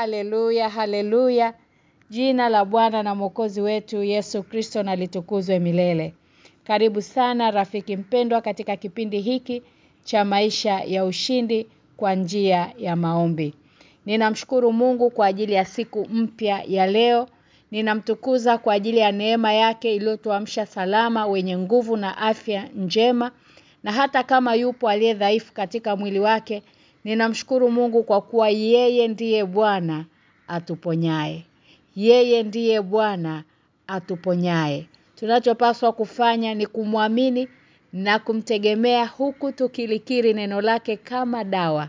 haleluya, haleluya. Jina la Bwana na Mwokozi wetu Yesu Kristo na litukuzwe milele. Karibu sana rafiki mpendwa katika kipindi hiki cha maisha ya ushindi kwa njia ya maombi. Ninamshukuru Mungu kwa ajili ya siku mpya ya leo. Ninamtukuza kwa ajili ya neema yake iliyotuamsha salama wenye nguvu na afya njema na hata kama yupo aliye dhaifu katika mwili wake ninamshukuru Mungu kwa kuwa yeye ndiye Bwana atuponyaye. Yeye ndiye Bwana atuponyaye. Tunachopaswa kufanya ni kumwamini na kumtegemea huku tukilikiri neno lake kama dawa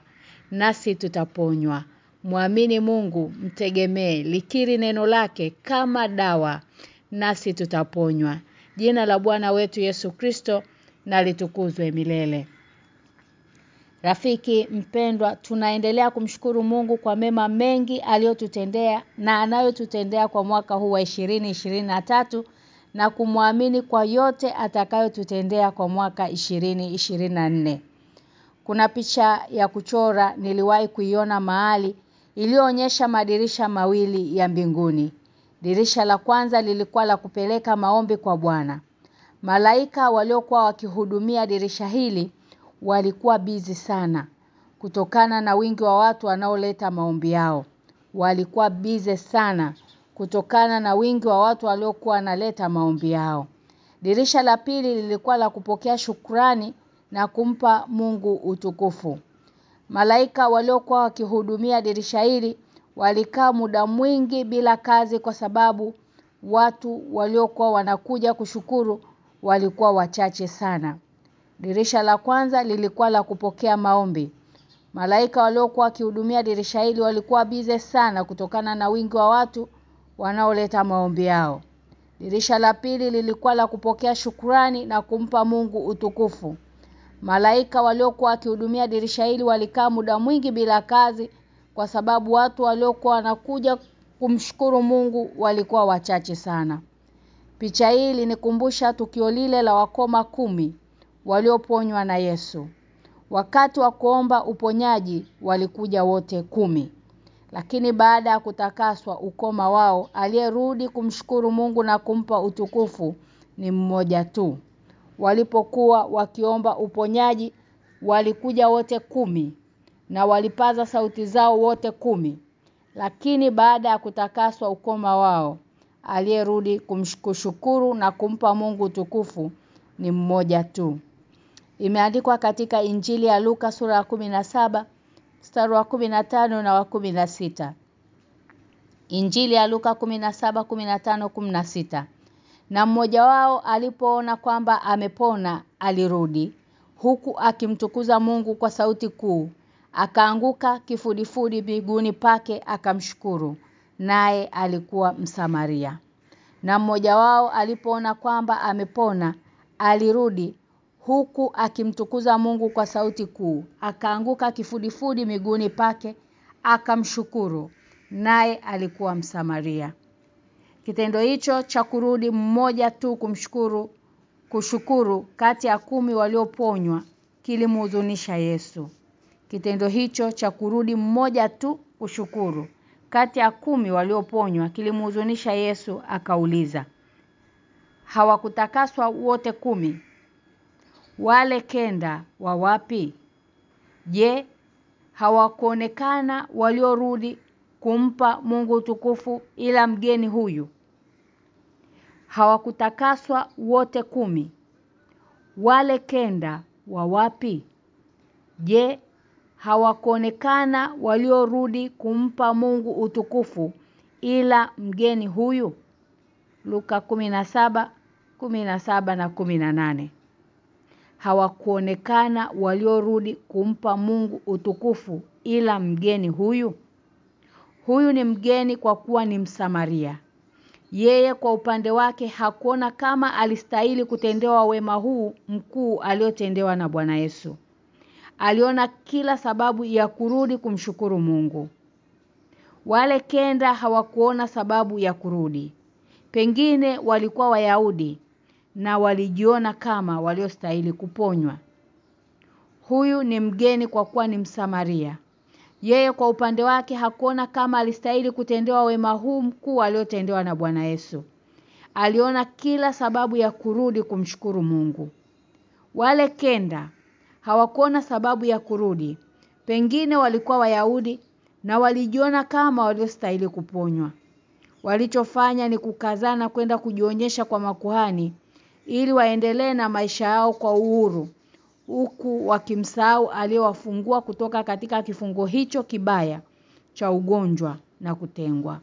nasi tutaponywa. Muamini Mungu, mtegemee, likiri neno lake kama dawa nasi tutaponywa. Jina la Bwana wetu Yesu Kristo na litukuzwe milele. Rafiki mpendwa, tunaendelea kumshukuru Mungu kwa mema mengi aliyotutendea na anayotutendea kwa mwaka huu wa 2023 na kumwamini kwa yote atakayotutendea kwa mwaka 2024. Kuna picha ya kuchora niliwahi kuiona mahali iliyoonyesha madirisha mawili ya mbinguni. Dirisha la kwanza lilikuwa la kupeleka maombi kwa Bwana. Malaika waliokuwa wakihudumia dirisha hili walikuwa bizi sana kutokana na wingi wa watu wanaoleta maombi yao. Walikuwa bize sana kutokana na wingi wa watu waliokuwa wanaleta maombi yao. Dirisha la pili lilikuwa la kupokea shukrani na kumpa Mungu utukufu. Malaika waliokuwa wakihudumia dirisha hili walikaa muda mwingi bila kazi kwa sababu watu waliokuwa wanakuja kushukuru walikuwa wachache sana. Dirisha la kwanza lilikuwa la kupokea maombi. Malaika waliokuwa wakihudumia dirisha hili walikuwa bize sana kutokana na wingi wa watu wanaoleta maombi yao. Dirisha la pili lilikuwa la kupokea shukrani na kumpa Mungu utukufu. Malaika waliokuwa wakihudumia dirisha hili walikaa muda mwingi bila kazi kwa sababu watu waliokuwa wanakuja kumshukuru Mungu walikuwa wachache sana. Picha hii linikumbusha tukio lile la wakoma kumi walioponywa na Yesu. Wakati wa kuomba uponyaji walikuja wote kumi. Lakini baada ya kutakaswa ukoma wao aliyerudi kumshukuru Mungu na kumpa utukufu ni mmoja tu. Walipokuwa wakiomba uponyaji walikuja wote kumi na walipaza sauti zao wote kumi. Lakini baada ya kutakaswa ukoma wao aliyerudi kumshukuru na kumpa Mungu utukufu ni mmoja tu. Imeandikwa katika Injili ya Luka sura ya 17 mstari wa 15 na wa 16. Injili ya Luka 17 15 16. Na mmoja wao alipoona kwamba amepona alirudi huku akimtukuza Mungu kwa sauti kuu akaanguka kifudifudi biguni pake akamshukuru naye alikuwa msamaria na mmoja wao alipoona kwamba amepona alirudi huku akimtukuza Mungu kwa sauti kuu. Akaanguka kifudifudi miguuni pake akamshukuru naye alikuwa msamaria. Kitendo hicho cha kurudi mmoja tu kumshukuru kushukuru kati ya kumi walioponywa kilimhuzunisha Yesu. Kitendo hicho cha kurudi mmoja tu kushukuru kati ya kumi walioponywa kilimhuzunisha Yesu akauliza Hawakutakaswa wote kumi wale kenda wa wapi? Je hawakuonekana waliorudi kumpa Mungu utukufu ila mgeni huyu? Hawakutakaswa wote kumi. Wale kenda wa wapi? Je hawakuonekana waliorudi kumpa Mungu utukufu ila mgeni huyu? Luka 17 17 na 18 Hawakuonekana waliorudi kumpa Mungu utukufu ila mgeni huyu Huyu ni mgeni kwa kuwa ni msamaria yeye kwa upande wake hakuona kama alistahili kutendewa wema huu mkuu aliotendewa na Bwana Yesu. Aliona kila sababu ya kurudi kumshukuru Mungu. Wale kenda hawakuona sababu ya kurudi. Pengine walikuwa Wayahudi na walijiona kama waliostahili kuponywa. Huyu ni mgeni kwa kuwa ni msamaria. Yeye kwa upande wake hakuona kama alistahili kutendewa wema huu mkuu aliotendewa na Bwana Yesu. Aliona kila sababu ya kurudi kumshukuru Mungu. Wale kenda hawakuona sababu ya kurudi. Pengine walikuwa Wayahudi na walijiona kama waliostahili kuponywa. Walichofanya ni kukazana kwenda kujionyesha kwa makuhani ili waendelee na maisha yao kwa uhuru huku wakimsahau aliyowafungua kutoka katika kifungo hicho kibaya cha ugonjwa na kutengwa.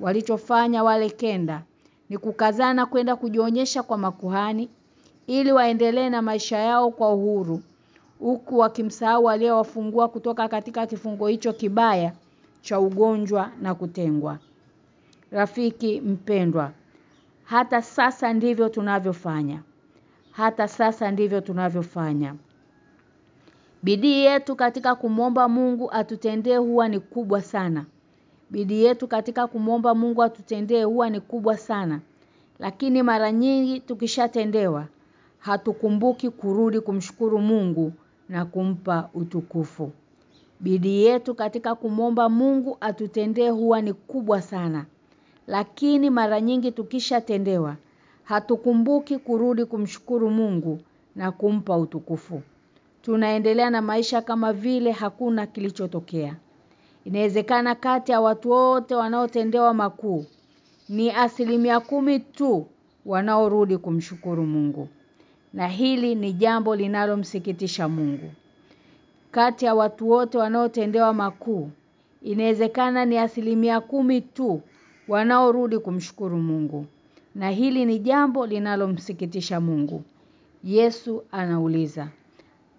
Walichofanya wale kenda ni kukazana kwenda kujionyesha kwa makuhani ili waendelee na maisha yao kwa uhuru huku wakimsahau aliyowafungua kutoka katika kifungo hicho kibaya cha ugonjwa na kutengwa. Rafiki mpendwa, hata sasa ndivyo tunavyofanya. Hata sasa ndivyo tunavyofanya. Bidii yetu katika kumwomba Mungu atutendee huwa ni kubwa sana. Bidii yetu katika kumwomba Mungu atutendee huwa ni kubwa sana. Lakini mara nyingi tukishatendewa hatukumbuki kurudi kumshukuru Mungu na kumpa utukufu. Bidii yetu katika kumwomba Mungu atutendee huwa ni kubwa sana. Lakini mara nyingi tukishatendewa hatukumbuki kurudi kumshukuru Mungu na kumpa utukufu. Tunaendelea na maisha kama vile hakuna kilichotokea. Inawezekana kati ya watu wote wanaotendewa makuu ni asilimia kumi tu wanaorudi kumshukuru Mungu. Na hili ni jambo linalomsikitisha Mungu. Kati ya watu wote wanaotendewa makuu inawezekana ni asilimia kumi tu wanaorudi kumshukuru Mungu. Na hili ni jambo linalomsikitisha Mungu. Yesu anauliza,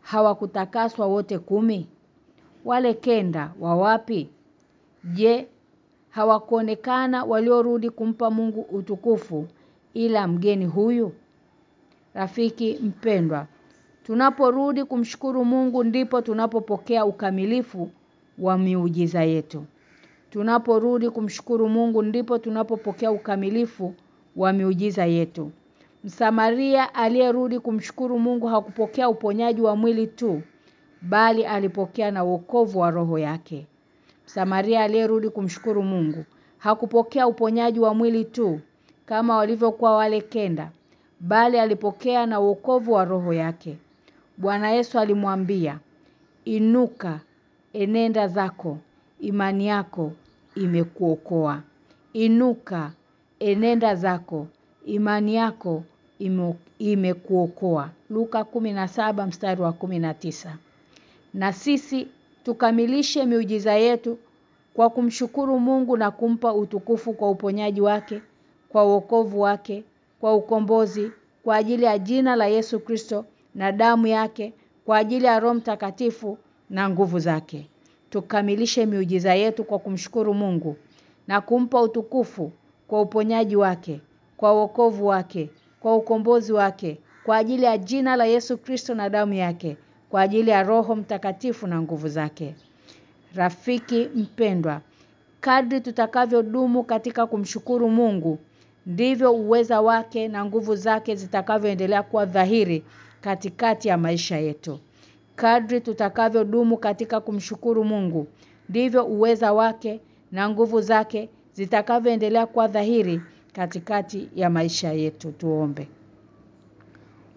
hawakutakaswa wote kumi? Wale kenda wa wapi? Je, hawakuonekana waliorudi kumpa Mungu utukufu ila mgeni huyu? Rafiki mpendwa, tunaporudi kumshukuru Mungu ndipo tunapopokea ukamilifu wa miujiza yetu. Tunaporudi kumshukuru Mungu ndipo tunapopokea ukamilifu wa miujiza yetu. Msamaria aliyerudi kumshukuru Mungu hakupokea uponyaji wa mwili tu bali alipokea na wokovu wa roho yake. Msamaria aliyerudi kumshukuru Mungu hakupokea uponyaji wa mwili tu kama walivyokuwa wale kenda bali alipokea na wokovu wa roho yake. Bwana Yesu alimwambia, "Inuka, enenda zako, imani yako imekuokoa." Inuka, enenda zako, imani yako imekuokoa. Luka 17 mstari wa 19. Na sisi tukamilishe miujiza yetu kwa kumshukuru Mungu na kumpa utukufu kwa uponyaji wake, kwa wokovu wake, kwa ukombozi, kwa ajili ya jina la Yesu Kristo na damu yake, kwa ajili ya Roho Mtakatifu na nguvu zake. Tukamilishe miujiza yetu kwa kumshukuru Mungu na kumpa utukufu kwa uponyaji wake, kwa wokovu wake, kwa ukombozi wake, kwa ajili ya jina la Yesu Kristo na damu yake, kwa ajili ya Roho Mtakatifu na nguvu zake. Rafiki mpendwa, kadri tutakavyodumu katika kumshukuru Mungu, ndivyo uweza wake na nguvu zake zitakavyoendelea kuwa dhahiri katikati ya maisha yetu. Kadri tutakavyodumu katika kumshukuru Mungu, ndivyo uweza wake na nguvu zake zitakavyoendelea kuwa dhahiri katikati ya maisha yetu. Tuombe.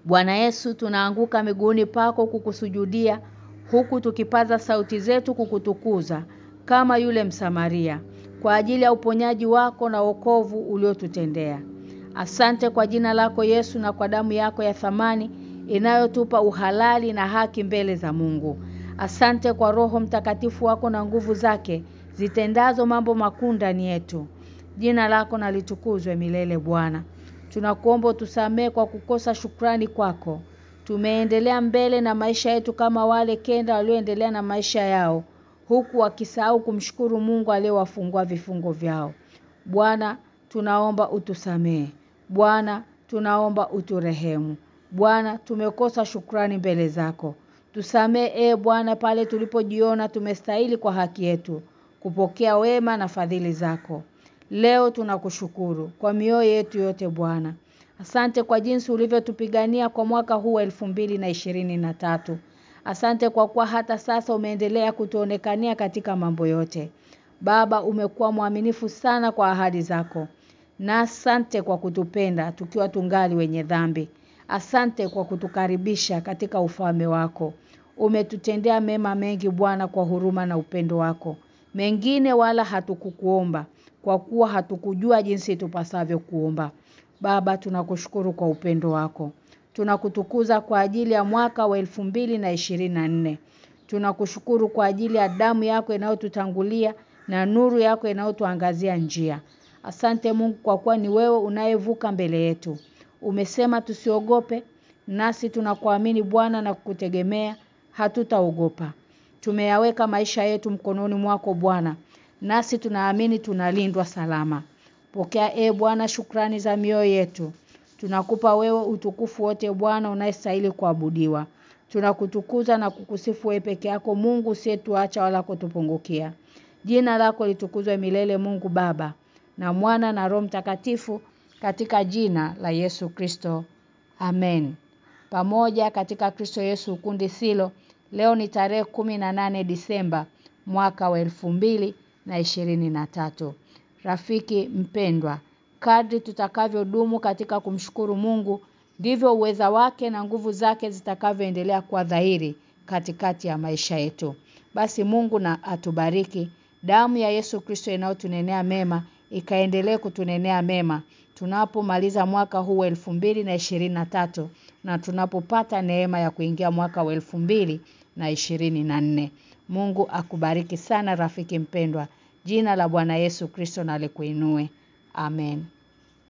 Bwana Yesu tunaanguka miguuni pako kukusujudia huku tukipaza sauti zetu kukutukuza kama yule msamaria kwa ajili ya uponyaji wako na wokovu uliotutendea. Asante kwa jina lako Yesu na kwa damu yako ya thamani inayotupa uhalali na haki mbele za Mungu. Asante kwa roho mtakatifu wako na nguvu zake zitendazo mambo makuu ndani yetu. Jina lako nalitukuzwe milele Bwana. Tunakuomba tusamee kwa kukosa shukrani kwako. Tumeendelea mbele na maisha yetu kama wale kenda walioendelea na maisha yao huku wakisahau kumshukuru Mungu aliyewafungua vifungo vyao. Bwana, tunaomba utusamee. Bwana, tunaomba uturehemu. Bwana, tumekosa shukrani mbele zako. Tusamee e Bwana pale tulipojiona tumestahili kwa haki yetu kupokea wema na fadhili zako. Leo tunakushukuru kwa mioyo yetu yote Bwana. Asante kwa jinsi ulivyotupigania kwa mwaka huu na tatu Asante kwa kuwa hata sasa umeendelea kutuonekania katika mambo yote. Baba umekuwa mwaminifu sana kwa ahadi zako. Na asante kwa kutupenda tukiwa tungali wenye dhambi. Asante kwa kutukaribisha katika ufalme wako. Umetutendea mema mengi Bwana kwa huruma na upendo wako. Mengine wala hatukukuomba kwa kuwa hatukujua jinsi tupasavyo kuomba. Baba tunakushukuru kwa upendo wako. Tunakutukuza kwa ajili ya mwaka wa na nne Tunakushukuru kwa ajili ya damu yako inayotutangulia na nuru yako inayotuangazia njia. Asante Mungu kwa kuwa ni wewe unayevuka mbele yetu. Umesema tusiogope nasi tunakuamini Bwana na kukutegemea hatutaogopa. Tumeyaweka maisha yetu mkononi mwako Bwana nasi tunaamini tunalindwa salama. Pokea e Bwana shukrani za mioyo yetu. Tunakupa wewe utukufu wote Bwana unayestahili kuabudiwa. Tunakutukuza na kukusifu wewe peke yako Mungu usiyetuacha wala kutupungukia. Jina lako litukuzwe milele Mungu Baba na Mwana na Roho Mtakatifu katika jina la Yesu Kristo. Amen. Pamoja katika Kristo Yesu kundi silo leo ni tarehe 18 Disemba mwaka wa na ishirini na tatu. Rafiki mpendwa, kadri tutakavyodumu katika kumshukuru Mungu, ndivyo uweza wake na nguvu zake zitakavyoendelea kuwa dhahiri katikati ya maisha yetu. Basi Mungu na atubariki. Damu ya Yesu Kristo inayotunenea mema ikaendelee kutunenea mema tunapomaliza mwaka huu wa na tatu na tunapopata neema ya kuingia mwaka wa na nne Mungu akubariki sana rafiki mpendwa. Jina la Bwana Yesu Kristo na likuinue. Amen.